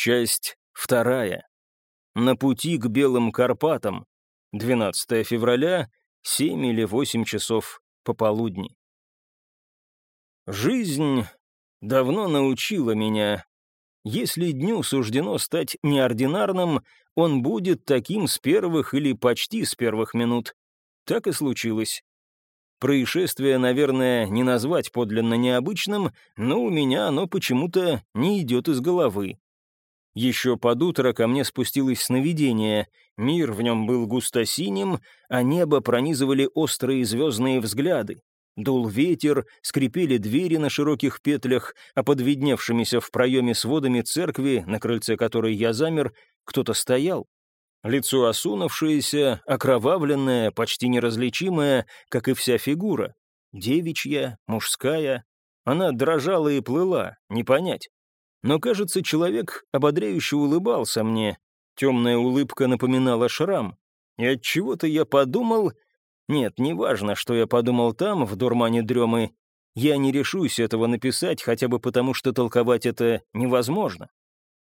Часть вторая. На пути к Белым Карпатам. 12 февраля, 7 или 8 часов пополудни. Жизнь давно научила меня. Если дню суждено стать неординарным, он будет таким с первых или почти с первых минут. Так и случилось. Происшествие, наверное, не назвать подлинно необычным, но у меня оно почему-то не идет из головы. Еще под утро ко мне спустилось сновидение. Мир в нем был густо-синим, а небо пронизывали острые звездные взгляды. Дул ветер, скрипели двери на широких петлях, а под видневшимися в проеме сводами церкви, на крыльце которой я замер, кто-то стоял. Лицо осунувшееся, окровавленное, почти неразличимое, как и вся фигура. Девичья, мужская. Она дрожала и плыла, не понять. Но, кажется, человек ободряюще улыбался мне. Темная улыбка напоминала шрам. И от чего то я подумал... Нет, неважно, что я подумал там, в дурмане дремы. Я не решусь этого написать, хотя бы потому, что толковать это невозможно.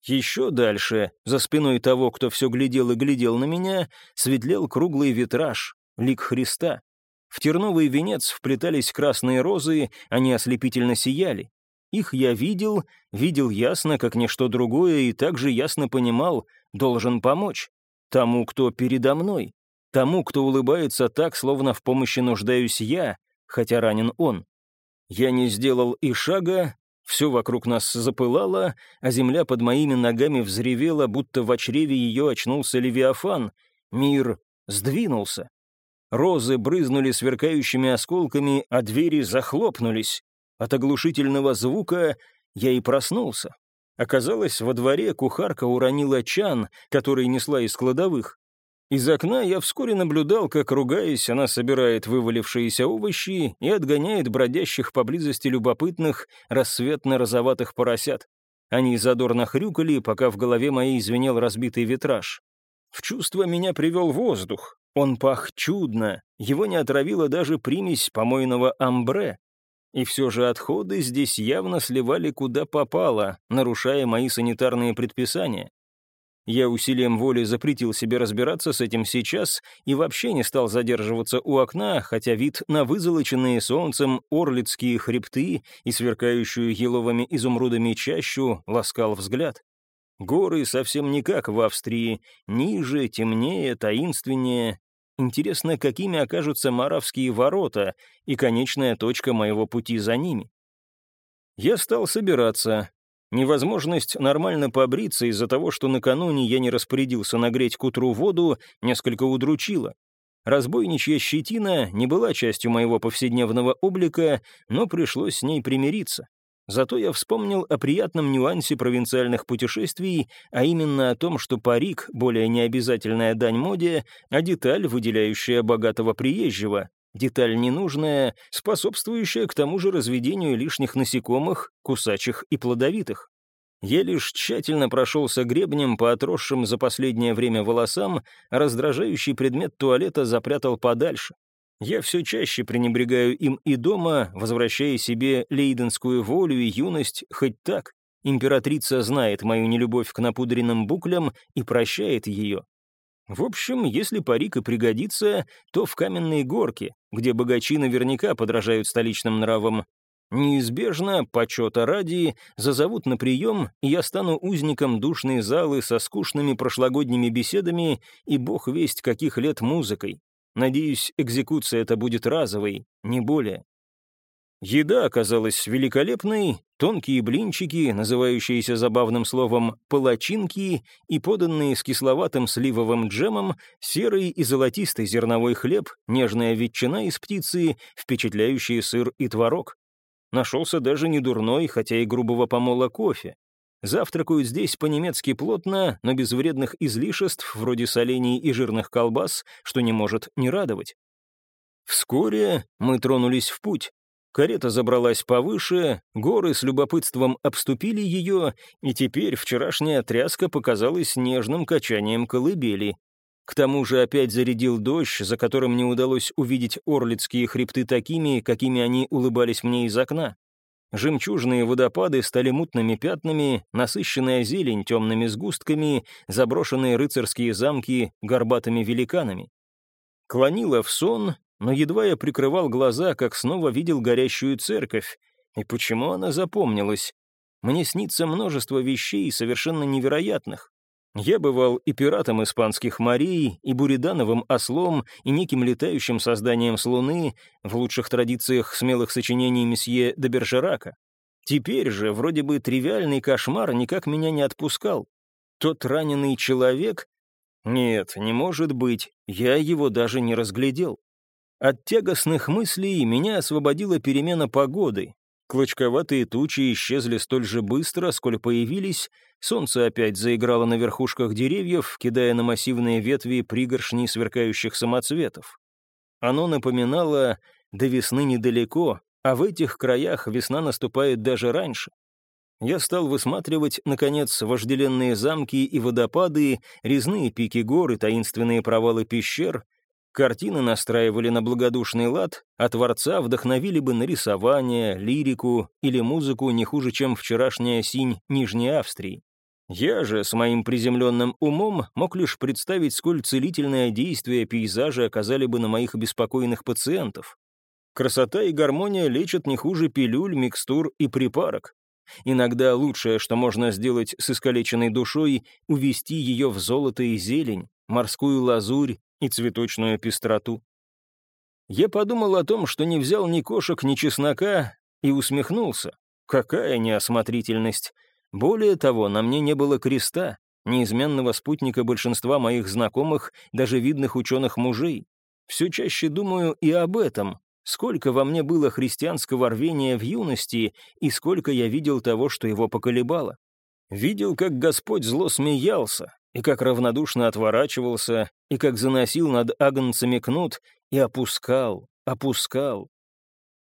Еще дальше, за спиной того, кто все глядел и глядел на меня, светлел круглый витраж, лик Христа. В терновый венец вплетались красные розы, они ослепительно сияли. Их я видел, видел ясно, как ничто другое, и также ясно понимал, должен помочь. Тому, кто передо мной. Тому, кто улыбается так, словно в помощи нуждаюсь я, хотя ранен он. Я не сделал и шага, все вокруг нас запылало, а земля под моими ногами взревела, будто в чреве ее очнулся Левиафан. Мир сдвинулся. Розы брызнули сверкающими осколками, а двери захлопнулись. От оглушительного звука я и проснулся. Оказалось, во дворе кухарка уронила чан, который несла из кладовых. Из окна я вскоре наблюдал, как, ругаясь, она собирает вывалившиеся овощи и отгоняет бродящих поблизости любопытных рассветно-розоватых поросят. Они задорно хрюкали, пока в голове моей звенел разбитый витраж. В чувство меня привел воздух. Он пах чудно, его не отравила даже примесь помойного амбре, и все же отходы здесь явно сливали куда попало, нарушая мои санитарные предписания. Я усилием воли запретил себе разбираться с этим сейчас и вообще не стал задерживаться у окна, хотя вид на вызолоченные солнцем орлицкие хребты и сверкающую еловыми изумрудами чащу ласкал взгляд. Горы совсем не как в Австрии, ниже, темнее, таинственнее, Интересно, какими окажутся Маравские ворота и конечная точка моего пути за ними. Я стал собираться. Невозможность нормально побриться из-за того, что накануне я не распорядился нагреть к утру воду, несколько удручила. Разбойничья щетина не была частью моего повседневного облика, но пришлось с ней примириться. Зато я вспомнил о приятном нюансе провинциальных путешествий, а именно о том, что парик — более необязательная дань моде, а деталь, выделяющая богатого приезжего, деталь ненужная, способствующая к тому же разведению лишних насекомых, кусачих и плодовитых. Я лишь тщательно прошелся гребнем по отросшим за последнее время волосам, раздражающий предмет туалета запрятал подальше. Я все чаще пренебрегаю им и дома, возвращая себе лейденскую волю и юность хоть так. Императрица знает мою нелюбовь к напудренным буклям и прощает ее. В общем, если парик и пригодится, то в каменной горке, где богачи наверняка подражают столичным нравам. Неизбежно, почета ради, зазовут на прием, и я стану узником душной залы со скучными прошлогодними беседами и бог весть каких лет музыкой. Надеюсь, экзекуция это будет разовой, не более. Еда оказалась великолепной, тонкие блинчики, называющиеся забавным словом «палачинки» и поданные с кисловатым сливовым джемом, серый и золотистый зерновой хлеб, нежная ветчина из птицы, впечатляющий сыр и творог. Нашелся даже не дурной, хотя и грубого помола кофе. Завтракают здесь по-немецки плотно, но без вредных излишеств, вроде солений и жирных колбас, что не может не радовать. Вскоре мы тронулись в путь. Карета забралась повыше, горы с любопытством обступили ее, и теперь вчерашняя тряска показалась нежным качанием колыбели. К тому же опять зарядил дождь, за которым не удалось увидеть орлицкие хребты такими, какими они улыбались мне из окна. Жемчужные водопады стали мутными пятнами, насыщенная зелень темными сгустками, заброшенные рыцарские замки горбатыми великанами. Клонила в сон, но едва я прикрывал глаза, как снова видел горящую церковь. И почему она запомнилась? Мне снится множество вещей, совершенно невероятных. Я бывал и пиратом испанских морей, и буридановым ослом, и неким летающим созданием с Луны, в лучших традициях смелых сочинений месье де Бержерака. Теперь же, вроде бы, тривиальный кошмар никак меня не отпускал. Тот раненый человек? Нет, не может быть, я его даже не разглядел. От тягостных мыслей меня освободила перемена погоды, Клочковатые тучи исчезли столь же быстро, сколь появились, солнце опять заиграло на верхушках деревьев, кидая на массивные ветви пригоршни сверкающих самоцветов. Оно напоминало «до весны недалеко», а в этих краях весна наступает даже раньше. Я стал высматривать, наконец, вожделенные замки и водопады, резные пики гор и таинственные провалы пещер, Картины настраивали на благодушный лад, а творца вдохновили бы на рисование, лирику или музыку не хуже, чем вчерашняя синь Нижней Австрии. Я же с моим приземленным умом мог лишь представить, сколь целительное действие пейзажа оказали бы на моих беспокойных пациентов. Красота и гармония лечат не хуже пилюль, микстур и припарок. Иногда лучшее, что можно сделать с искалеченной душой, увести ее в золото и зелень, морскую лазурь и цветочную пестроту. Я подумал о том, что не взял ни кошек, ни чеснока, и усмехнулся. Какая неосмотрительность! Более того, на мне не было креста, неизменного спутника большинства моих знакомых, даже видных ученых-мужей. Все чаще думаю и об этом. Сколько во мне было христианского рвения в юности, и сколько я видел того, что его поколебало. Видел, как Господь зло смеялся, и как равнодушно отворачивался, и как заносил над агнцами кнут, и опускал, опускал.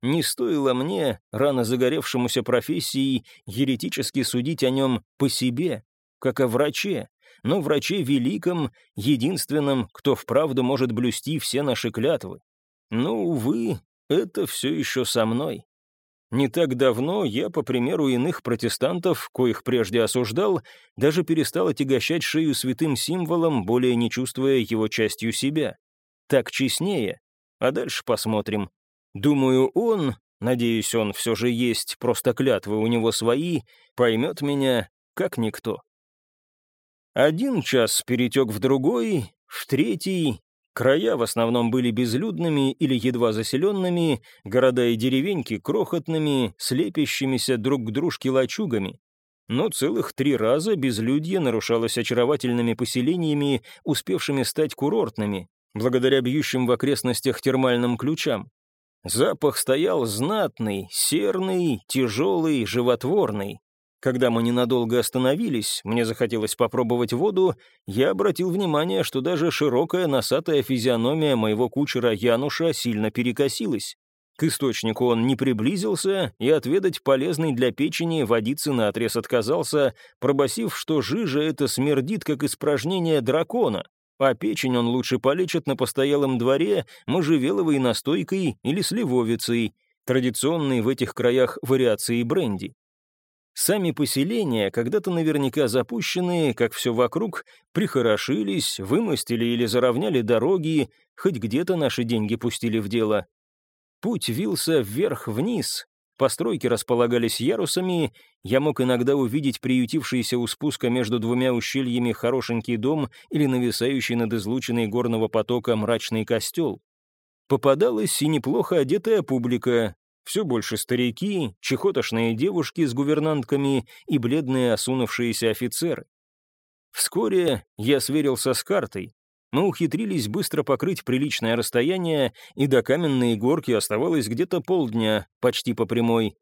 Не стоило мне, рано загоревшемуся профессией, еретически судить о нем по себе, как о враче, но враче великом, единственном, кто вправду может блюсти все наши клятвы. Но, увы, это все еще со мной. Не так давно я, по примеру иных протестантов, коих прежде осуждал, даже перестал отягощать шею святым символом, более не чувствуя его частью себя. Так честнее. А дальше посмотрим. Думаю, он, надеюсь, он все же есть, просто клятвы у него свои, поймет меня, как никто. Один час перетек в другой, в третий, Края в основном были безлюдными или едва заселенными, города и деревеньки крохотными, слепящимися друг к дружке лачугами. Но целых три раза безлюдье нарушалось очаровательными поселениями, успевшими стать курортными, благодаря бьющим в окрестностях термальным ключам. Запах стоял знатный, серный, тяжелый, животворный. Когда мы ненадолго остановились, мне захотелось попробовать воду, я обратил внимание, что даже широкая носатая физиономия моего кучера Януша сильно перекосилась. К источнику он не приблизился, и отведать полезной для печени водицы наотрез отказался, пробасив, что жижа это смердит, как испражнение дракона, а печень он лучше полечит на постоялом дворе можжевеловой настойкой или сливовицей, традиционной в этих краях вариации бренди. Сами поселения, когда-то наверняка запущенные, как все вокруг, прихорошились, вымостили или заровняли дороги, хоть где-то наши деньги пустили в дело. Путь вился вверх-вниз, постройки располагались ярусами, я мог иногда увидеть приютившийся у спуска между двумя ущельями хорошенький дом или нависающий над излученной горного потока мрачный костел. Попадалась и неплохо одетая публика, все больше старики, чехотошные девушки с гувернантками и бледные осунувшиеся офицеры. Вскоре я сверился с картой. Мы ухитрились быстро покрыть приличное расстояние, и до каменной горки оставалось где-то полдня, почти по прямой.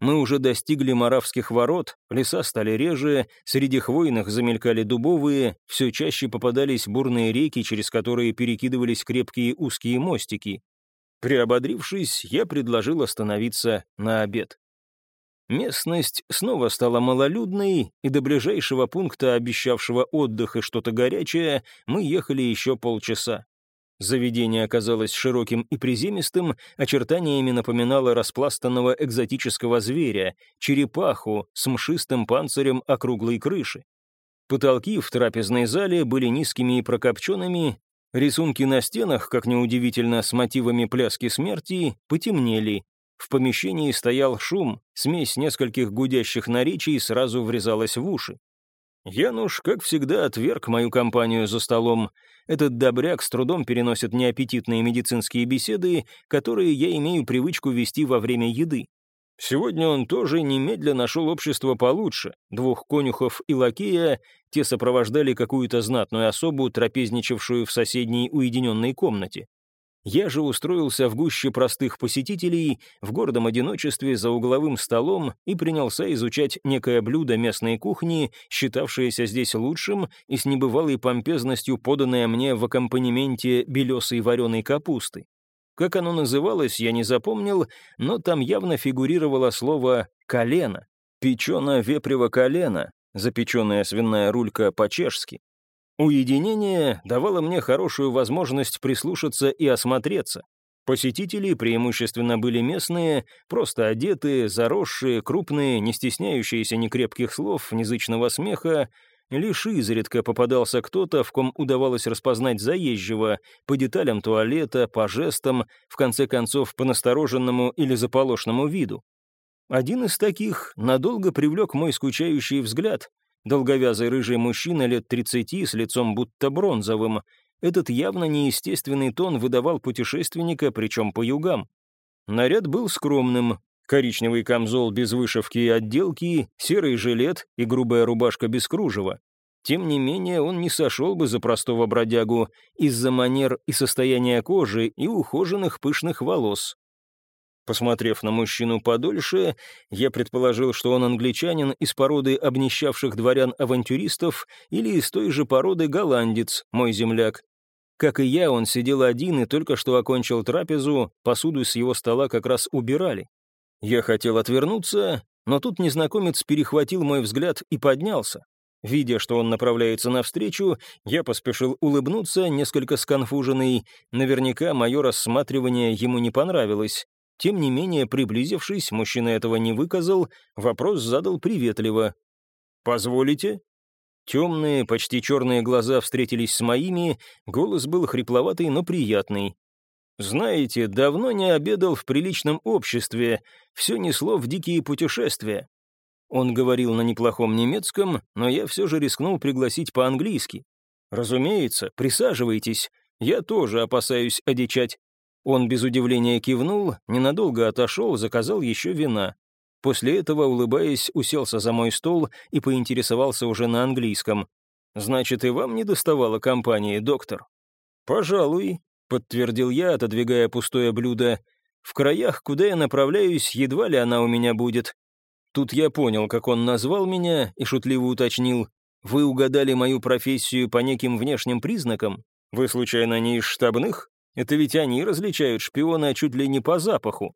Мы уже достигли Моравских ворот, леса стали реже, среди хвойных замелькали дубовые, все чаще попадались бурные реки, через которые перекидывались крепкие узкие мостики. Приободрившись, я предложил остановиться на обед. Местность снова стала малолюдной, и до ближайшего пункта, обещавшего отдых и что-то горячее, мы ехали еще полчаса. Заведение оказалось широким и приземистым, очертаниями напоминало распластанного экзотического зверя, черепаху с мшистым панцирем округлой крыши. Потолки в трапезной зале были низкими и прокопченными, рисунки на стенах, как неудивительно, с мотивами пляски смерти, потемнели. В помещении стоял шум, смесь нескольких гудящих наречий сразу врезалась в уши. Януш, как всегда, отверг мою компанию за столом. Этот добряк с трудом переносит неаппетитные медицинские беседы, которые я имею привычку вести во время еды. Сегодня он тоже немедленно нашел общество получше. Двух конюхов и лакея, те сопровождали какую-то знатную особу, трапезничавшую в соседней уединенной комнате. Я же устроился в гуще простых посетителей, в гордом одиночестве за угловым столом и принялся изучать некое блюдо местной кухни, считавшееся здесь лучшим и с небывалой помпезностью поданное мне в аккомпанементе белесой вареной капусты. Как оно называлось, я не запомнил, но там явно фигурировало слово «колено». Печеное вепрево колено, запеченная свиная рулька по-чешски. Уединение давало мне хорошую возможность прислушаться и осмотреться. Посетители преимущественно были местные, просто одетые, заросшие, крупные, не стесняющиеся ни крепких слов, ни зычного смеха. Лишь изредка попадался кто-то, в ком удавалось распознать заезжего, по деталям туалета, по жестам, в конце концов, по настороженному или заполошному виду. Один из таких надолго привлек мой скучающий взгляд. Долговязый рыжий мужчина лет 30 с лицом будто бронзовым. Этот явно неестественный тон выдавал путешественника, причем по югам. Наряд был скромным. Коричневый камзол без вышивки и отделки, серый жилет и грубая рубашка без кружева. Тем не менее, он не сошел бы за простого бродягу из-за манер и состояния кожи и ухоженных пышных волос. Посмотрев на мужчину подольше, я предположил, что он англичанин из породы обнищавших дворян-авантюристов или из той же породы голландец, мой земляк. Как и я, он сидел один и только что окончил трапезу, посуду с его стола как раз убирали. Я хотел отвернуться, но тут незнакомец перехватил мой взгляд и поднялся. Видя, что он направляется навстречу, я поспешил улыбнуться, несколько сконфуженный. Наверняка мое рассматривание ему не понравилось. Тем не менее, приблизившись, мужчина этого не выказал, вопрос задал приветливо. «Позволите?» Темные, почти черные глаза встретились с моими, голос был хрипловатый, но приятный. «Знаете, давно не обедал в приличном обществе, все несло в дикие путешествия». Он говорил на неплохом немецком, но я все же рискнул пригласить по-английски. «Разумеется, присаживайтесь, я тоже опасаюсь одичать. Он без удивления кивнул, ненадолго отошел, заказал еще вина. После этого, улыбаясь, уселся за мой стол и поинтересовался уже на английском. «Значит, и вам не доставало компании, доктор?» «Пожалуй», — подтвердил я, отодвигая пустое блюдо. «В краях, куда я направляюсь, едва ли она у меня будет». Тут я понял, как он назвал меня, и шутливо уточнил. «Вы угадали мою профессию по неким внешним признакам? Вы, случайно, не из штабных?» Это ведь они различают шпиона чуть ли не по запаху.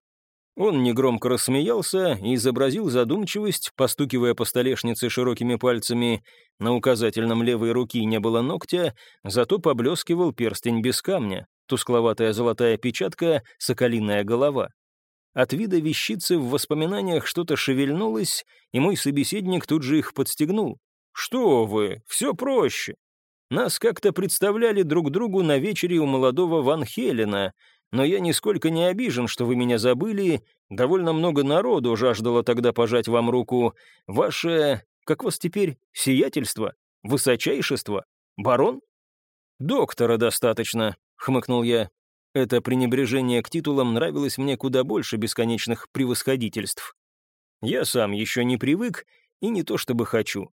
Он негромко рассмеялся и изобразил задумчивость, постукивая по столешнице широкими пальцами. На указательном левой руки не было ногтя, зато поблескивал перстень без камня, тускловатая золотая печатка, соколиная голова. От вида вещицы в воспоминаниях что-то шевельнулось, и мой собеседник тут же их подстегнул. «Что вы, все проще. Нас как-то представляли друг другу на вечере у молодого Ван Хелена, но я нисколько не обижен, что вы меня забыли. Довольно много народу жаждало тогда пожать вам руку. Ваше, как вас теперь, сиятельство? Высочайшество? Барон? Доктора достаточно, хмыкнул я. Это пренебрежение к титулам нравилось мне куда больше бесконечных превосходительств. Я сам еще не привык и не то чтобы хочу.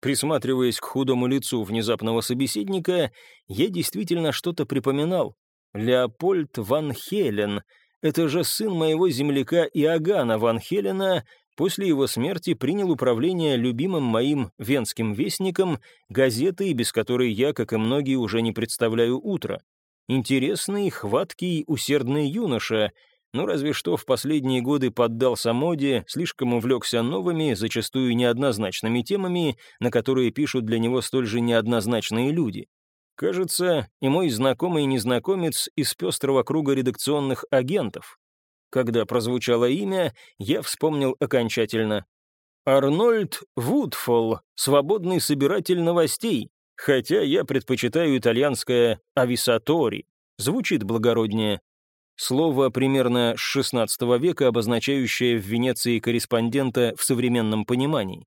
Присматриваясь к худому лицу внезапного собеседника, я действительно что-то припоминал. Леопольд Ван Хелен — это же сын моего земляка Иоганна Ван Хелена, после его смерти принял управление любимым моим венским вестником, газетой, без которой я, как и многие, уже не представляю утро. Интересный, хваткий, усердный юноша, но разве что в последние годы поддался моде, слишком увлекся новыми, зачастую неоднозначными темами, на которые пишут для него столь же неоднозначные люди. Кажется, и мой знакомый незнакомец из пестрого круга редакционных агентов. Когда прозвучало имя, я вспомнил окончательно. Арнольд Вудфолл, свободный собиратель новостей, хотя я предпочитаю итальянское «ависатори», звучит благороднее. Слово примерно с XVI века, обозначающее в Венеции корреспондента в современном понимании.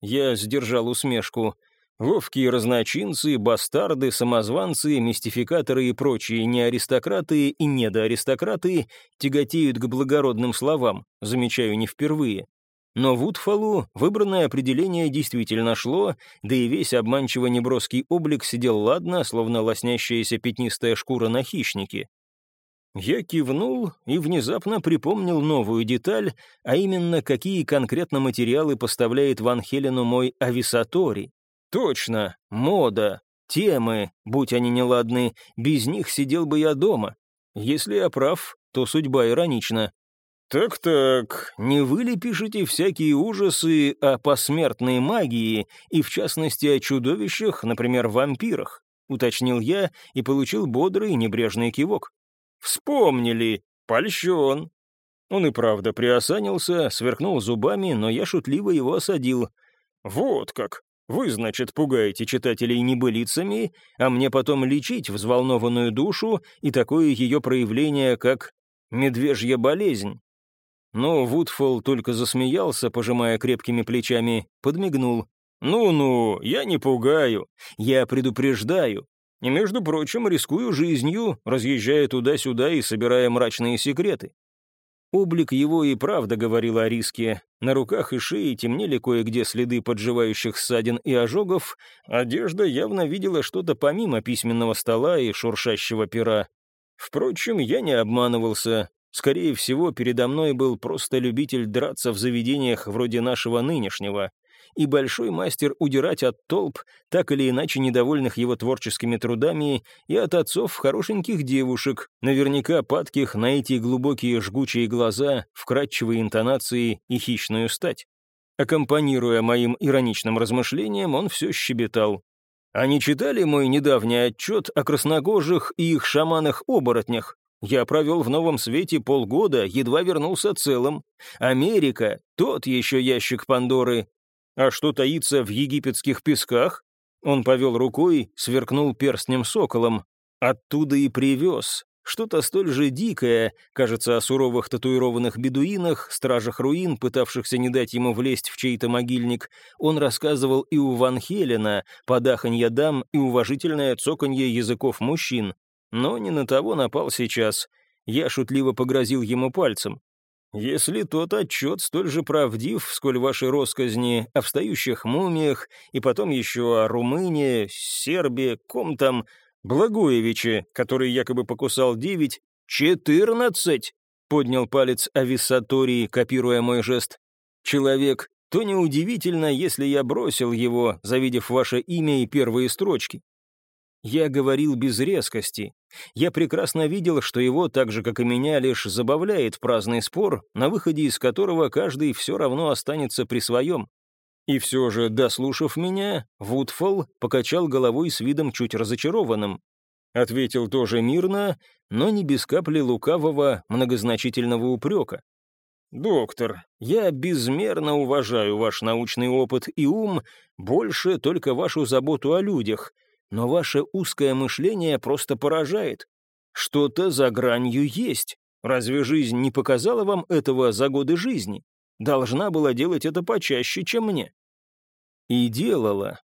Я сдержал усмешку. Ловкие разночинцы, бастарды, самозванцы, мистификаторы и прочие неаристократы и недоаристократы тяготеют к благородным словам, замечаю не впервые. Но Вудфалу выбранное определение действительно шло, да и весь обманчиво неброский облик сидел ладно, словно лоснящаяся пятнистая шкура на хищнике. Я кивнул и внезапно припомнил новую деталь, а именно, какие конкретно материалы поставляет Ван Хелену мой ависатори. Точно, мода, темы, будь они неладны, без них сидел бы я дома. Если я прав, то судьба иронична. «Так-так, не вы ли пишете всякие ужасы о посмертной магии и, в частности, о чудовищах, например, вампирах?» — уточнил я и получил бодрый небрежный кивок. «Вспомнили! Польщен!» Он и правда приосанился, сверкнул зубами, но я шутливо его осадил. «Вот как! Вы, значит, пугаете читателей небылицами, а мне потом лечить взволнованную душу и такое ее проявление, как медвежья болезнь». Но Вудфолл только засмеялся, пожимая крепкими плечами, подмигнул. «Ну-ну, я не пугаю, я предупреждаю. И, между прочим, рискую жизнью, разъезжая туда-сюда и собирая мрачные секреты. Облик его и правда говорил о риске. На руках и шее темнели кое-где следы подживающих ссадин и ожогов, одежда явно видела что-то помимо письменного стола и шуршащего пера. Впрочем, я не обманывался. Скорее всего, передо мной был просто любитель драться в заведениях вроде нашего нынешнего — и большой мастер удирать от толп, так или иначе недовольных его творческими трудами, и от отцов хорошеньких девушек, наверняка падких на эти глубокие жгучие глаза, вкрадчивые интонации и хищную стать. Аккомпанируя моим ироничным размышлениям, он все щебетал. «Они читали мой недавний отчет о красногожих и их шаманах-оборотнях? Я провел в новом свете полгода, едва вернулся целым. Америка — тот еще ящик Пандоры. А что таится в египетских песках? Он повел рукой, сверкнул перстнем соколом. Оттуда и привез. Что-то столь же дикое, кажется, о суровых татуированных бедуинах, стражах руин, пытавшихся не дать ему влезть в чей-то могильник, он рассказывал и у Ван Хелена, подаханья дам и уважительное цоканье языков мужчин. Но не на того напал сейчас. Я шутливо погрозил ему пальцем. Если тот отчет столь же правдив, сколь ваши росказни о встающих мумиях, и потом еще о Румынии, Сербии, ком там, Благоевиче, который якобы покусал девять, четырнадцать, поднял палец Ависсатории, копируя мой жест. Человек, то неудивительно, если я бросил его, завидев ваше имя и первые строчки. Я говорил без резкости. Я прекрасно видел, что его, так же как и меня, лишь забавляет праздный спор, на выходе из которого каждый все равно останется при своем. И все же, дослушав меня, Вудфолл покачал головой с видом чуть разочарованным. Ответил тоже мирно, но не без капли лукавого, многозначительного упрека. «Доктор, я безмерно уважаю ваш научный опыт и ум, больше только вашу заботу о людях но ваше узкое мышление просто поражает. Что-то за гранью есть. Разве жизнь не показала вам этого за годы жизни? Должна была делать это почаще, чем мне. И делала.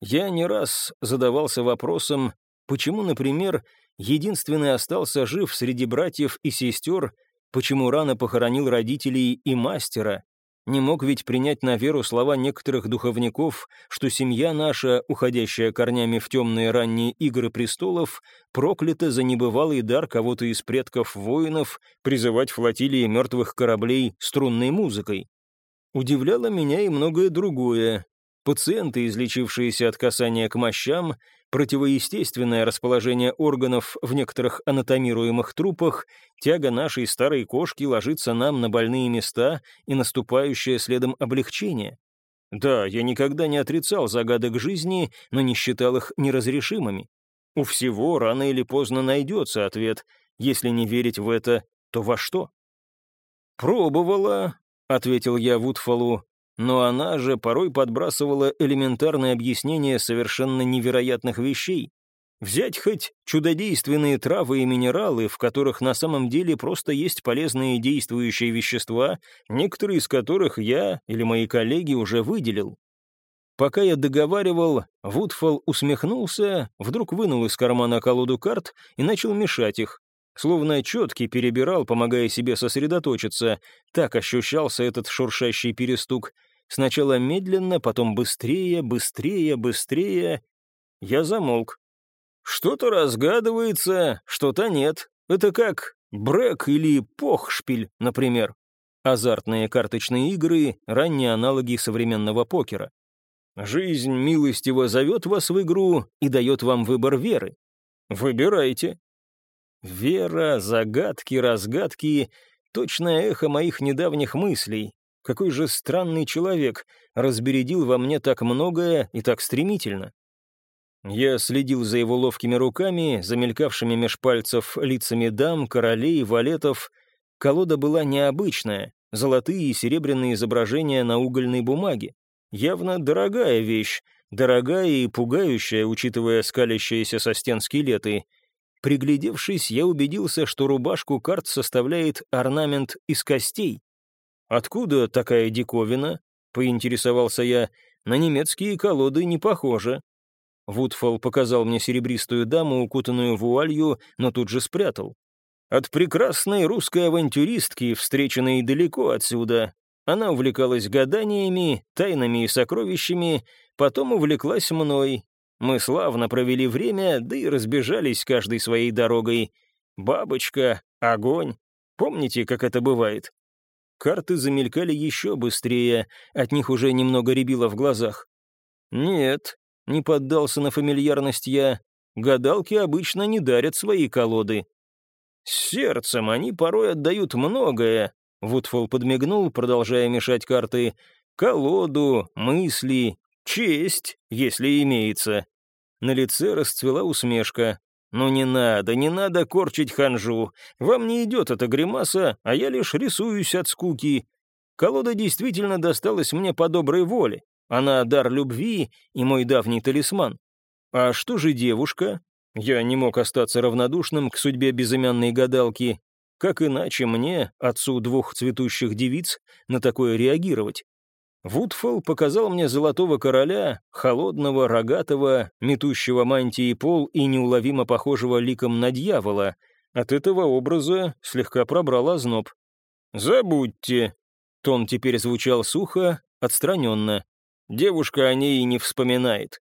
Я не раз задавался вопросом, почему, например, единственный остался жив среди братьев и сестер, почему рано похоронил родителей и мастера, не мог ведь принять на веру слова некоторых духовников, что семья наша, уходящая корнями в темные ранние игры престолов, проклята за небывалый дар кого-то из предков воинов призывать флотилии мертвых кораблей струнной музыкой. Удивляло меня и многое другое. Пациенты, излечившиеся от касания к мощам, противоестественное расположение органов в некоторых анатомируемых трупах, тяга нашей старой кошки ложится нам на больные места и наступающее следом облегчение. Да, я никогда не отрицал загадок жизни, но не считал их неразрешимыми. У всего рано или поздно найдется ответ. Если не верить в это, то во что? «Пробовала», — ответил я Вудфолу, но она же порой подбрасывала элементарные объяснения совершенно невероятных вещей. Взять хоть чудодейственные травы и минералы, в которых на самом деле просто есть полезные действующие вещества, некоторые из которых я или мои коллеги уже выделил. Пока я договаривал, Вудфол усмехнулся, вдруг вынул из кармана колоду карт и начал мешать их. Словно четкий перебирал, помогая себе сосредоточиться. Так ощущался этот шуршащий перестук. Сначала медленно, потом быстрее, быстрее, быстрее. Я замолк. Что-то разгадывается, что-то нет. Это как Брэк или Похшпиль, например. Азартные карточные игры — ранние аналоги современного покера. Жизнь милостиво зовет вас в игру и дает вам выбор веры. Выбирайте. Вера, загадки, разгадки — точное эхо моих недавних мыслей. Какой же странный человек разбередил во мне так многое и так стремительно. Я следил за его ловкими руками, замелькавшими меж пальцев лицами дам, королей, валетов. Колода была необычная, золотые и серебряные изображения на угольной бумаге. Явно дорогая вещь, дорогая и пугающая, учитывая скалящиеся со стен скелеты. Приглядевшись, я убедился, что рубашку карт составляет орнамент из костей. «Откуда такая диковина?» — поинтересовался я. «На немецкие колоды не похоже». Вудфол показал мне серебристую даму, укутанную вуалью, но тут же спрятал. От прекрасной русской авантюристки, встреченной далеко отсюда. Она увлекалась гаданиями, тайнами и сокровищами, потом увлеклась мной. Мы славно провели время, да и разбежались каждой своей дорогой. Бабочка, огонь. Помните, как это бывает? Карты замелькали еще быстрее, от них уже немного рябило в глазах. Нет, не поддался на фамильярность я. Гадалки обычно не дарят свои колоды. С сердцем они порой отдают многое. Вудфол подмигнул, продолжая мешать карты. Колоду, мысли, честь, если имеется. На лице расцвела усмешка. «Ну не надо, не надо корчить ханжу. Вам не идет эта гримаса, а я лишь рисуюсь от скуки. Колода действительно досталась мне по доброй воле. Она дар любви и мой давний талисман. А что же девушка? Я не мог остаться равнодушным к судьбе безымянной гадалки. Как иначе мне, отцу двух цветущих девиц, на такое реагировать? Вудфол показал мне золотого короля, холодного, рогатого, метущего мантии пол и неуловимо похожего ликом на дьявола. От этого образа слегка пробрал озноб. «Забудьте». Тон теперь звучал сухо, отстраненно. Девушка о ней и не вспоминает.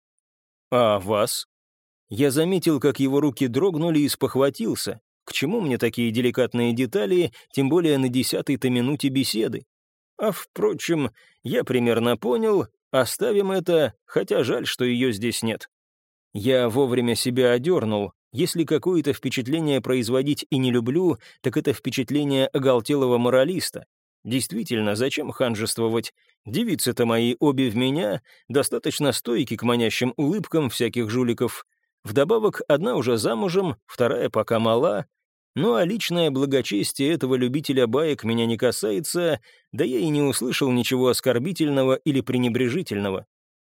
А вас? Я заметил, как его руки дрогнули и спохватился. К чему мне такие деликатные детали, тем более на десятой-то минуте беседы? А, впрочем, я примерно понял, оставим это, хотя жаль, что ее здесь нет. Я вовремя себя одернул. Если какое-то впечатление производить и не люблю, так это впечатление оголтелого моралиста. Действительно, зачем ханжествовать? Девицы-то мои обе в меня, достаточно стойки к манящим улыбкам всяких жуликов. Вдобавок, одна уже замужем, вторая пока мала. Ну а личное благочестие этого любителя баек меня не касается, да я и не услышал ничего оскорбительного или пренебрежительного.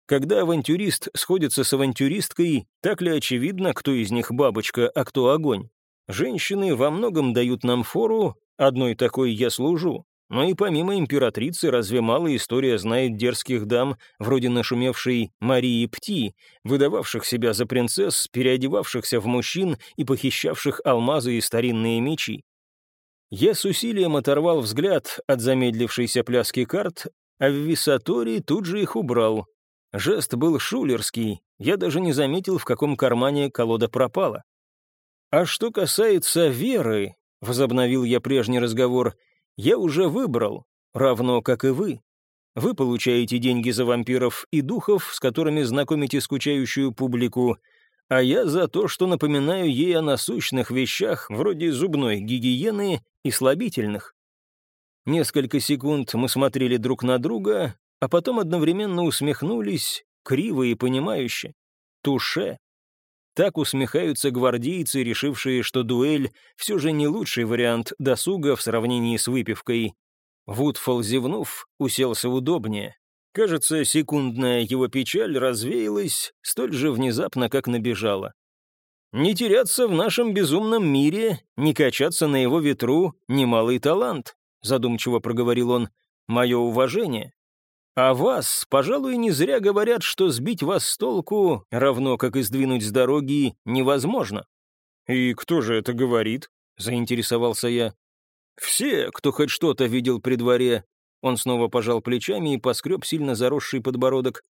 Когда авантюрист сходится с авантюристкой, так ли очевидно, кто из них бабочка, а кто огонь? Женщины во многом дают нам фору, одной такой я служу. Но и помимо императрицы, разве мало история знает дерзких дам, вроде нашумевшей Марии Пти, выдававших себя за принцесс, переодевавшихся в мужчин и похищавших алмазы и старинные мечи? Я с усилием оторвал взгляд от замедлившейся пляски карт, а в Висатории тут же их убрал. Жест был шулерский, я даже не заметил, в каком кармане колода пропала. «А что касается веры», — возобновил я прежний разговор, — я уже выбрал, равно как и вы. Вы получаете деньги за вампиров и духов, с которыми знакомите скучающую публику, а я за то, что напоминаю ей о насущных вещах, вроде зубной гигиены и слабительных. Несколько секунд мы смотрели друг на друга, а потом одновременно усмехнулись, криво и понимающе. Туше. Так усмехаются гвардейцы, решившие, что дуэль все же не лучший вариант досуга в сравнении с выпивкой. Вудфол, зевнув, уселся удобнее. Кажется, секундная его печаль развеялась столь же внезапно, как набежала. Не теряться в нашем безумном мире, не качаться на его ветру — немалый талант, задумчиво проговорил он. Мое уважение. А вас, пожалуй, не зря говорят, что сбить вас с толку, равно как и сдвинуть с дороги, невозможно. И кто же это говорит? заинтересовался я. Все, кто хоть что-то видел при дворе. Он снова пожал плечами и поскреб сильно заросший подбородок.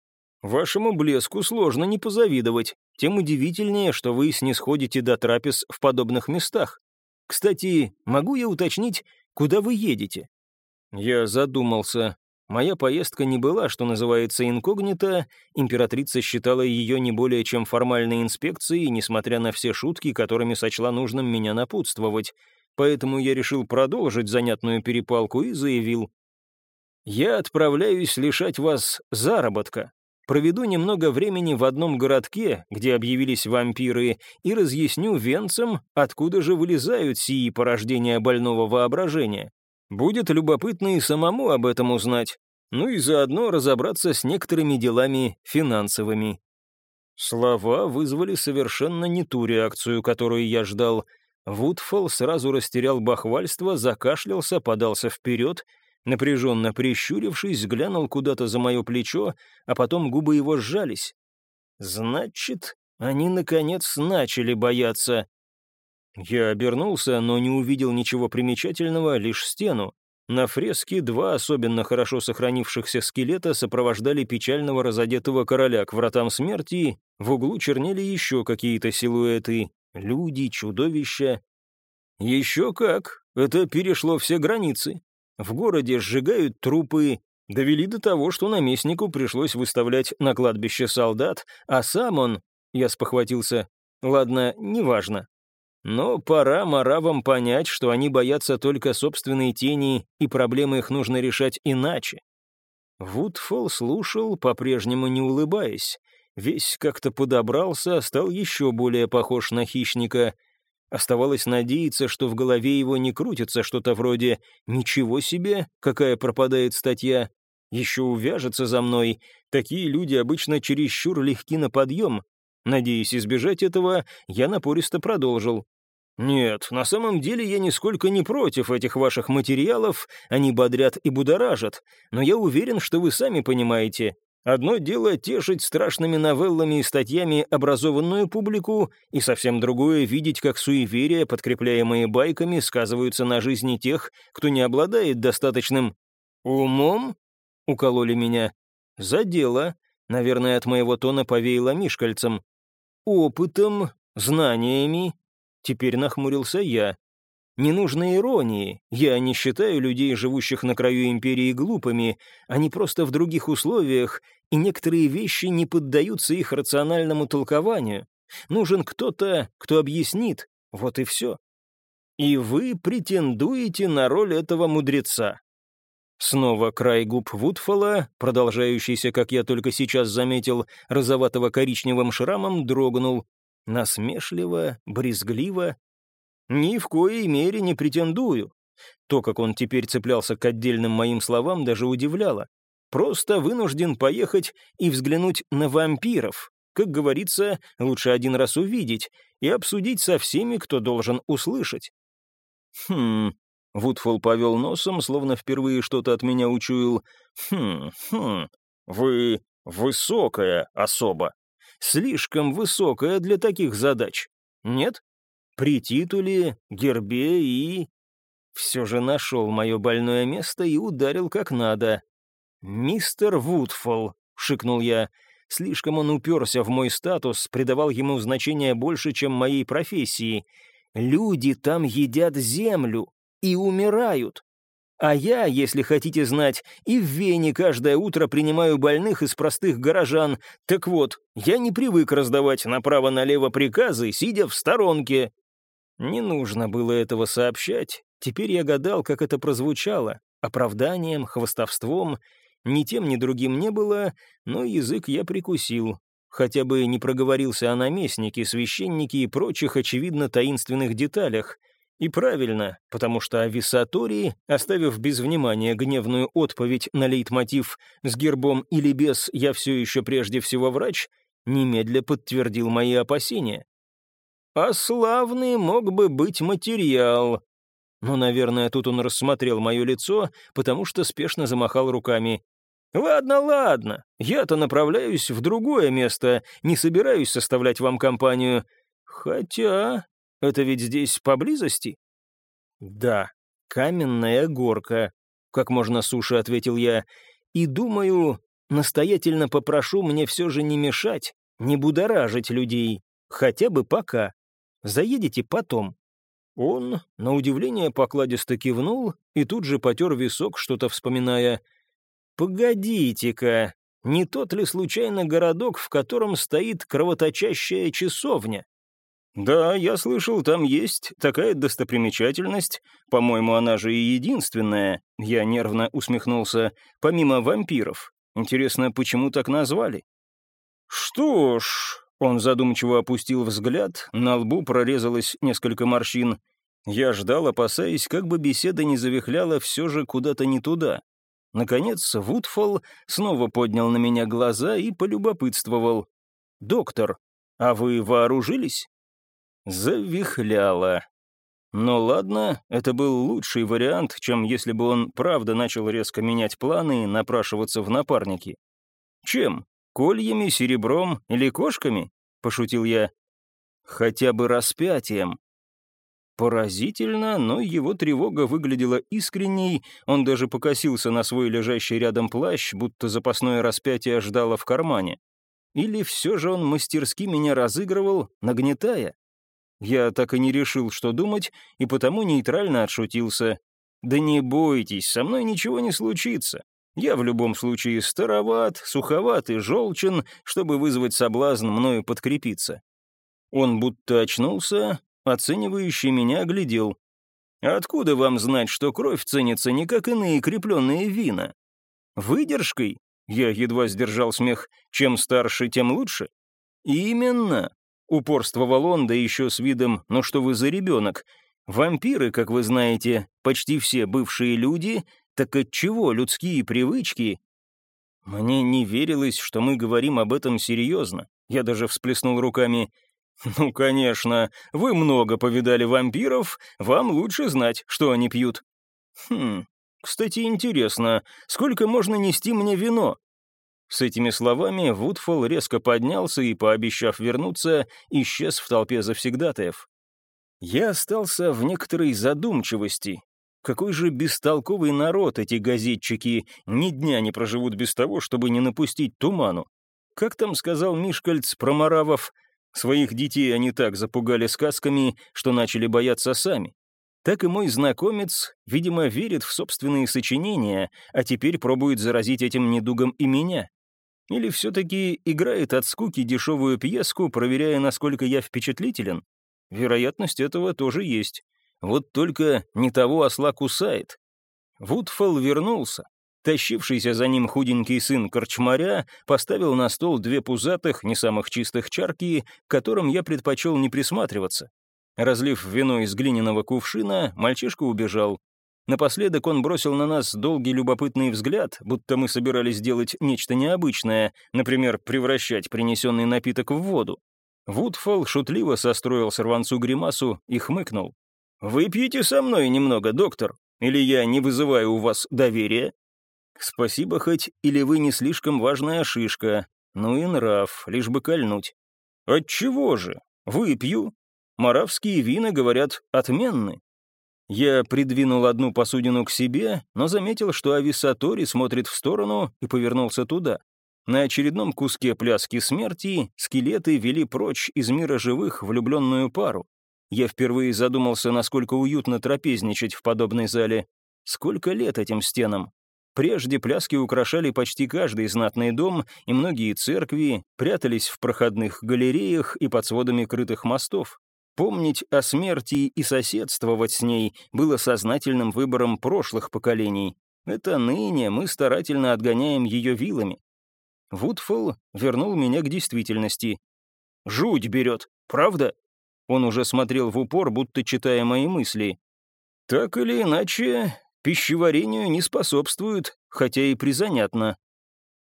Вашему блеску сложно не позавидовать, тем удивительнее, что вы снисходите до трапез в подобных местах. Кстати, могу я уточнить, куда вы едете?» Я задумался. Моя поездка не была, что называется, инкогнито, императрица считала ее не более чем формальной инспекцией, несмотря на все шутки, которыми сочла нужным меня напутствовать. Поэтому я решил продолжить занятную перепалку и заявил. «Я отправляюсь лишать вас заработка проведу немного времени в одном городке, где объявились вампиры, и разъясню венцам, откуда же вылезают сии порождения больного воображения. Будет любопытно и самому об этом узнать, ну и заодно разобраться с некоторыми делами финансовыми. Слова вызвали совершенно не ту реакцию, которую я ждал. Вудфол сразу растерял бахвальство, закашлялся, подался вперед — Напряженно прищурившись, глянул куда-то за мое плечо, а потом губы его сжались. «Значит, они, наконец, начали бояться». Я обернулся, но не увидел ничего примечательного, лишь стену. На фреске два особенно хорошо сохранившихся скелета сопровождали печального разодетого короля к вратам смерти, в углу чернели еще какие-то силуэты — люди, чудовища. Еще как, это перешло все границы. В городе сжигают трупы, довели до того, что наместнику пришлось выставлять на кладбище солдат, а сам он, я спохватился, ладно, неважно. Но пора маравам понять, что они боятся только собственной тени, и проблемы их нужно решать иначе. Вудфол слушал, по-прежнему не улыбаясь. Весь как-то подобрался, стал еще более похож на хищника — Оставалось надеяться, что в голове его не крутится что-то вроде «Ничего себе, какая пропадает статья! Еще увяжется за мной. Такие люди обычно чересчур легки на подъем». Надеясь избежать этого, я напористо продолжил. «Нет, на самом деле я нисколько не против этих ваших материалов, они бодрят и будоражат, но я уверен, что вы сами понимаете, Одно дело тешить страшными новеллами и статьями образованную публику, и совсем другое — видеть, как суеверия, подкрепляемые байками, сказываются на жизни тех, кто не обладает достаточным умом, — укололи меня. За дело, наверное, от моего тона повеяло мишкальцем. Опытом, знаниями. Теперь нахмурился я. Не нужно иронии. Я не считаю людей, живущих на краю империи, глупыми. Они просто в других условиях, и некоторые вещи не поддаются их рациональному толкованию. Нужен кто-то, кто объяснит. Вот и все. И вы претендуете на роль этого мудреца. Снова край губ Вудфола, продолжающийся, как я только сейчас заметил, розоватого-коричневым шрамом, дрогнул. Насмешливо, брезгливо, ни в коей мере не претендую. То, как он теперь цеплялся к отдельным моим словам, даже удивляло. Просто вынужден поехать и взглянуть на вампиров. Как говорится, лучше один раз увидеть и обсудить со всеми, кто должен услышать. Хм, Вудфол повел носом, словно впервые что-то от меня учуял. Хм, хм, вы высокая особа. Слишком высокая для таких задач. Нет? при титуле, гербе и... Все же нашел мое больное место и ударил как надо. «Мистер Вудфолл», — шикнул я, — слишком он уперся в мой статус, придавал ему значение больше, чем моей профессии. «Люди там едят землю и умирают. А я, если хотите знать, и в Вене каждое утро принимаю больных из простых горожан. Так вот, я не привык раздавать направо-налево приказы, сидя в сторонке. Не нужно было этого сообщать. Теперь я гадал, как это прозвучало. Оправданием, хвостовством. Ни тем, ни другим не было, но язык я прикусил. хотя бы не проговорился о наместнике, священнике и прочих очевидно таинственных деталях. И правильно, потому что Ависатории, оставив без внимания гневную отповедь на лейтмотив «с гербом или без, я все еще прежде всего врач», немедля подтвердил мои опасения. «А славный мог бы быть материал». Но, наверное, тут он рассмотрел мое лицо, потому что спешно замахал руками. «Ладно, ладно, я-то направляюсь в другое место, не собираюсь составлять вам компанию. Хотя, это ведь здесь поблизости?» «Да, каменная горка», — как можно суше ответил я, «и думаю, настоятельно попрошу мне все же не мешать, не будоражить людей, хотя бы пока. Заедете потом». Он, на удивление, покладисто кивнул и тут же потер висок, что-то вспоминая — «Погодите-ка, не тот ли случайно городок, в котором стоит кровоточащая часовня?» «Да, я слышал, там есть такая достопримечательность. По-моему, она же и единственная». Я нервно усмехнулся. «Помимо вампиров. Интересно, почему так назвали?» «Что ж...» Он задумчиво опустил взгляд, на лбу прорезалось несколько морщин. Я ждал, опасаясь, как бы беседа не завихляла все же куда-то не туда. Наконец, Вудфолл снова поднял на меня глаза и полюбопытствовал. «Доктор, а вы вооружились?» Завихляло. Но ладно, это был лучший вариант, чем если бы он правда начал резко менять планы и напрашиваться в напарники. «Чем? Кольями, серебром или кошками?» — пошутил я. «Хотя бы распятием», Поразительно, но его тревога выглядела искренней, он даже покосился на свой лежащий рядом плащ, будто запасное распятие ждало в кармане. Или все же он мастерски меня разыгрывал, нагнетая? Я так и не решил, что думать, и потому нейтрально отшутился. «Да не бойтесь, со мной ничего не случится. Я в любом случае староват, суховат и желчен, чтобы вызвать соблазн мною подкрепиться». Он будто очнулся, оценивающий меня оглядел. «Откуда вам знать, что кровь ценится не как иные крепленные вина? Выдержкой?» Я едва сдержал смех. «Чем старше, тем лучше?» «Именно!» — упорствовал он, да еще с видом «ну что вы за ребенок?» «Вампиры, как вы знаете, почти все бывшие люди, так отчего людские привычки?» Мне не верилось, что мы говорим об этом серьезно. Я даже всплеснул руками. «Ну, конечно, вы много повидали вампиров, вам лучше знать, что они пьют». «Хм, кстати, интересно, сколько можно нести мне вино?» С этими словами Вудфол резко поднялся и, пообещав вернуться, исчез в толпе завсегдатаев. Я остался в некоторой задумчивости. Какой же бестолковый народ эти газетчики, ни дня не проживут без того, чтобы не напустить туману. Как там сказал Мишкальц про Маравов, Своих детей они так запугали сказками, что начали бояться сами. Так и мой знакомец, видимо, верит в собственные сочинения, а теперь пробует заразить этим недугом и меня. Или все-таки играет от скуки дешевую пьеску, проверяя, насколько я впечатлителен? Вероятность этого тоже есть. Вот только не того осла кусает. Вудфол вернулся, Тащившийся за ним худенький сын корчмаря поставил на стол две пузатых, не самых чистых чарки, к которым я предпочел не присматриваться. Разлив вино из глиняного кувшина, мальчишка убежал. Напоследок он бросил на нас долгий любопытный взгляд, будто мы собирались сделать нечто необычное, например, превращать принесенный напиток в воду. Вудфол шутливо состроил сорванцу гримасу и хмыкнул. «Выпьете со мной немного, доктор? Или я не вызываю у вас доверия?» Спасибо хоть, или вы не слишком важная шишка. Ну и нрав, лишь бы кольнуть. Отчего же? Выпью. Моравские вина, говорят, отменны. Я придвинул одну посудину к себе, но заметил, что Ависатори смотрит в сторону и повернулся туда. На очередном куске пляски смерти скелеты вели прочь из мира живых влюбленную пару. Я впервые задумался, насколько уютно трапезничать в подобной зале. Сколько лет этим стенам? Прежде пляски украшали почти каждый знатный дом, и многие церкви прятались в проходных галереях и под сводами крытых мостов. Помнить о смерти и соседствовать с ней было сознательным выбором прошлых поколений. Это ныне мы старательно отгоняем ее вилами. Вудфолл вернул меня к действительности. «Жуть берет, правда?» Он уже смотрел в упор, будто читая мои мысли. «Так или иначе, пищеварению не способствует, хотя и призанятно.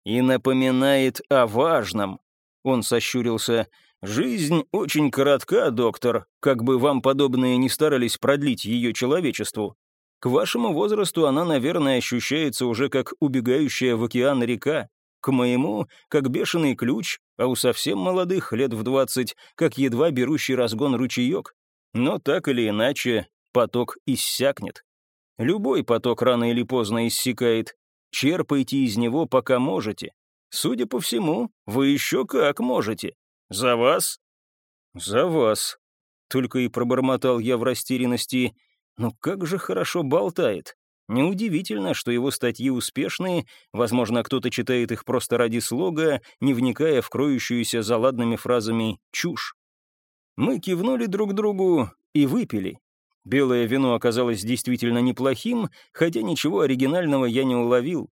И напоминает о важном». Он сощурился. «Жизнь очень коротка, доктор, как бы вам подобные не старались продлить ее человечеству. К вашему возрасту она, наверное, ощущается уже как убегающая в океан река. К моему, как бешеный ключ, а у совсем молодых, лет в двадцать, как едва берущий разгон ручеек. Но так или иначе, поток иссякнет. Любой поток рано или поздно иссякает. Черпайте из него, пока можете. Судя по всему, вы еще как можете. За вас? За вас. Только и пробормотал я в растерянности. Ну как же хорошо болтает. Неудивительно, что его статьи успешные, возможно, кто-то читает их просто ради слога, не вникая в кроющуюся заладными фразами «чушь». Мы кивнули друг другу и выпили. Белое вино оказалось действительно неплохим, хотя ничего оригинального я не уловил.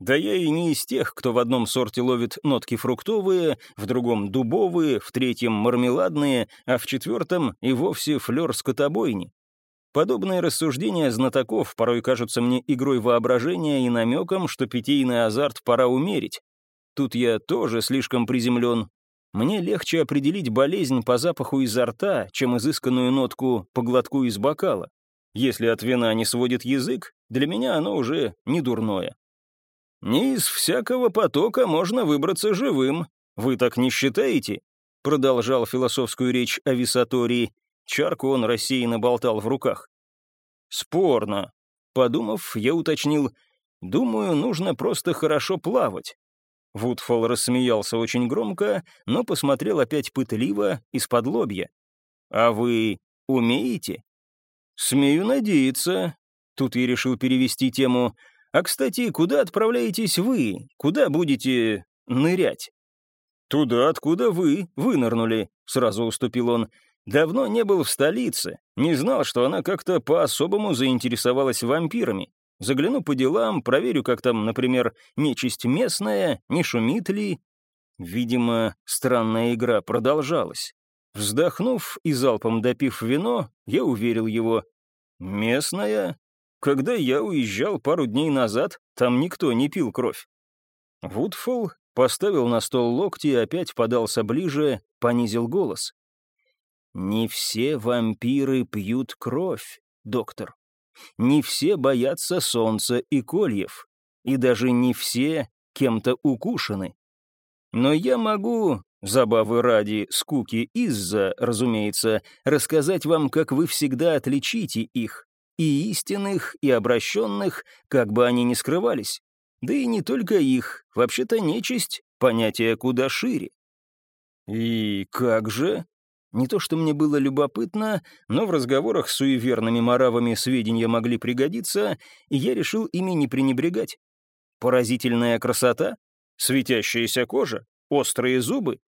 Да я и не из тех, кто в одном сорте ловит нотки фруктовые, в другом — дубовые, в третьем — мармеладные, а в четвертом — и вовсе флер скотобойни. Подобные рассуждения знатоков порой кажутся мне игрой воображения и намеком, что питейный азарт пора умерить. Тут я тоже слишком приземлен. Мне легче определить болезнь по запаху изо рта, чем изысканную нотку по глотку из бокала. Если от вина не сводит язык, для меня оно уже не дурное. «Не из всякого потока можно выбраться живым. Вы так не считаете?» Продолжал философскую речь о Висатории. Чарку он рассеянно болтал в руках. «Спорно». Подумав, я уточнил, «Думаю, нужно просто хорошо плавать». Вудфолл рассмеялся очень громко, но посмотрел опять пытливо, из-под лобья. «А вы умеете?» «Смею надеяться». Тут я решил перевести тему. «А, кстати, куда отправляетесь вы? Куда будете нырять?» «Туда, откуда вы вынырнули», — сразу уступил он. Давно не был в столице, не знал, что она как-то по-особому заинтересовалась вампирами. Загляну по делам, проверю, как там, например, нечисть местная, не шумит ли. Видимо, странная игра продолжалась. Вздохнув и залпом допив вино, я уверил его. «Местная? Когда я уезжал пару дней назад, там никто не пил кровь». Вудфолл поставил на стол локти и опять подался ближе, понизил голос. Не все вампиры пьют кровь, доктор. Не все боятся солнца и кольев. И даже не все кем-то укушены. Но я могу, забавы ради, скуки из-за, разумеется, рассказать вам, как вы всегда отличите их, и истинных, и обращенных, как бы они ни скрывались. Да и не только их, вообще-то нечисть — понятие куда шире. «И как же?» Не то, что мне было любопытно, но в разговорах с суеверными моравами сведения могли пригодиться, и я решил ими не пренебрегать. Поразительная красота? Светящаяся кожа? Острые зубы?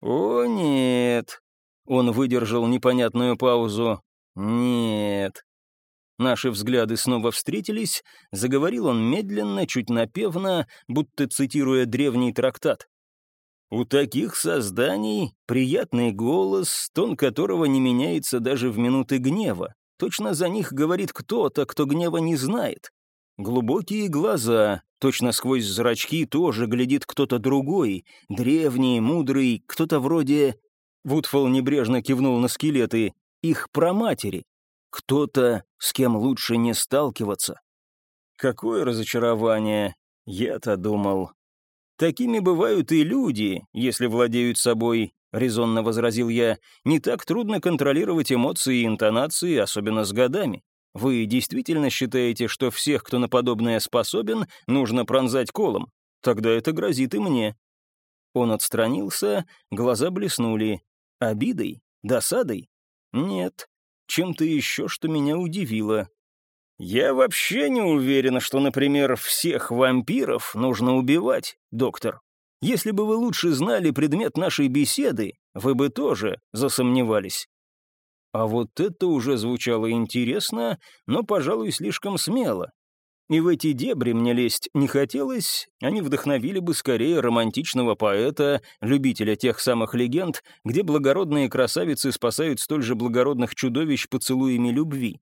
О, нет. Он выдержал непонятную паузу. Нет. Наши взгляды снова встретились, заговорил он медленно, чуть напевно, будто цитируя древний трактат. У таких созданий приятный голос, тон которого не меняется даже в минуты гнева. Точно за них говорит кто-то, кто гнева не знает. Глубокие глаза, точно сквозь зрачки тоже глядит кто-то другой, древний, мудрый, кто-то вроде... Вудфол небрежно кивнул на скелеты. Их проматери. Кто-то, с кем лучше не сталкиваться. Какое разочарование, я-то думал. «Такими бывают и люди, если владеют собой», — резонно возразил я. «Не так трудно контролировать эмоции и интонации, особенно с годами. Вы действительно считаете, что всех, кто на подобное способен, нужно пронзать колом? Тогда это грозит и мне». Он отстранился, глаза блеснули. Обидой? Досадой? Нет, чем-то еще, что меня удивило. «Я вообще не уверен, что, например, всех вампиров нужно убивать, доктор. Если бы вы лучше знали предмет нашей беседы, вы бы тоже засомневались». А вот это уже звучало интересно, но, пожалуй, слишком смело. И в эти дебри мне лезть не хотелось, они вдохновили бы скорее романтичного поэта, любителя тех самых легенд, где благородные красавицы спасают столь же благородных чудовищ поцелуями любви.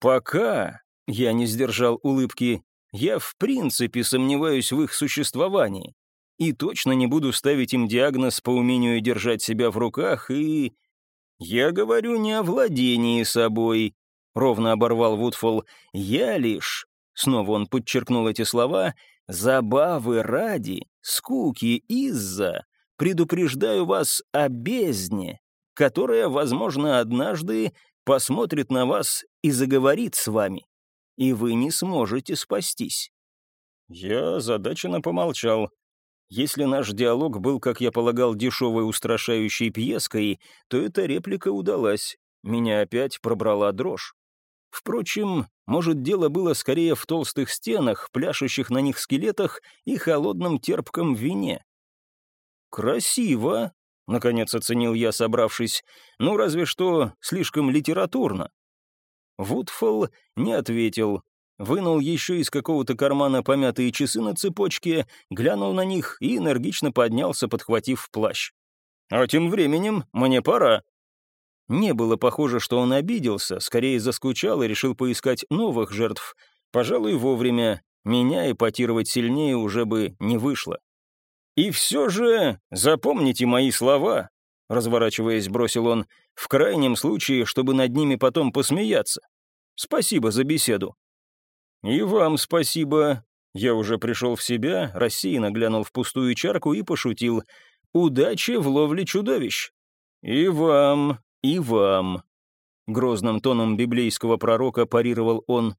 Пока я не сдержал улыбки, я в принципе сомневаюсь в их существовании и точно не буду ставить им диагноз по умению держать себя в руках и... Я говорю не о владении собой, — ровно оборвал Вудфолл, — я лишь снова он подчеркнул эти слова, «забавы ради, скуки из-за, предупреждаю вас о бездне, которая, возможно, однажды посмотрит на вас и заговорит с вами, и вы не сможете спастись». Я задаченно помолчал. Если наш диалог был, как я полагал, дешевой устрашающей пьеской, то эта реплика удалась. Меня опять пробрала дрожь. Впрочем, может, дело было скорее в толстых стенах, пляшущих на них скелетах и холодном терпком вине. «Красиво», — наконец оценил я, собравшись, «ну, разве что слишком литературно». Вудфолл не ответил, вынул еще из какого-то кармана помятые часы на цепочке, глянул на них и энергично поднялся, подхватив плащ. «А тем временем мне пора», не было похоже, что он обиделся, скорее заскучал и решил поискать новых жертв. Пожалуй, вовремя. Меня эпатировать сильнее уже бы не вышло. «И все же запомните мои слова», — разворачиваясь, бросил он, «в крайнем случае, чтобы над ними потом посмеяться. Спасибо за беседу». «И вам спасибо». Я уже пришел в себя, рассеянно глянул в пустую чарку и пошутил. «Удачи в ловле чудовищ». «И вам», «И вам», — грозным тоном библейского пророка парировал он.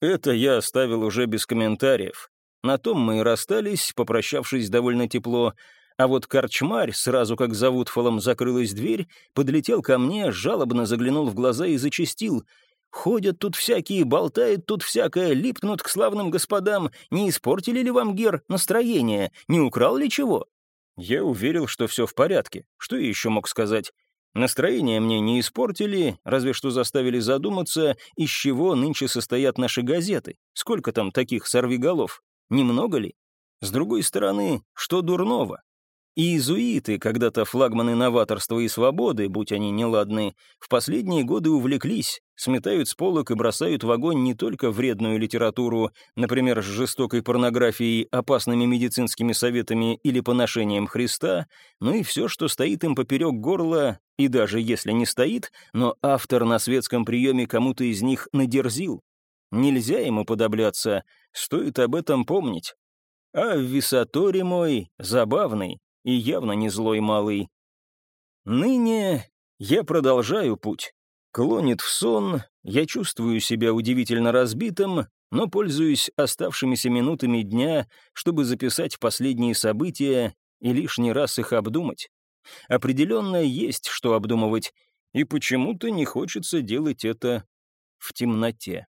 «Это я оставил уже без комментариев. На том мы и расстались, попрощавшись довольно тепло, а вот корчмарь, сразу как за Вудфолом закрылась дверь, подлетел ко мне, жалобно заглянул в глаза и зачастил. «Ходят тут всякие, болтают тут всякое, липнут к славным господам. Не испортили ли вам, Гер, настроение? Не украл ли чего?» Я уверил, что все в порядке. Что я еще мог сказать? Настроение мне не испортили, разве что заставили задуматься, из чего нынче состоят наши газеты. Сколько там таких сорвиголов? Немного ли? С другой стороны, что дурного? И иезуиты, когда-то флагманы новаторства и свободы, будь они неладны, в последние годы увлеклись, сметают с полок и бросают в огонь не только вредную литературу, например, с жестокой порнографией, опасными медицинскими советами или поношением Христа, но и все, что стоит им поперек горла, и даже если не стоит, но автор на светском приеме кому-то из них надерзил. Нельзя ему подобляться, стоит об этом помнить. А Висаторе мой забавный, и явно не злой малый. Ныне я продолжаю путь. Клонит в сон, я чувствую себя удивительно разбитым, но пользуюсь оставшимися минутами дня, чтобы записать последние события и лишний раз их обдумать. Определенно есть что обдумывать, и почему-то не хочется делать это в темноте.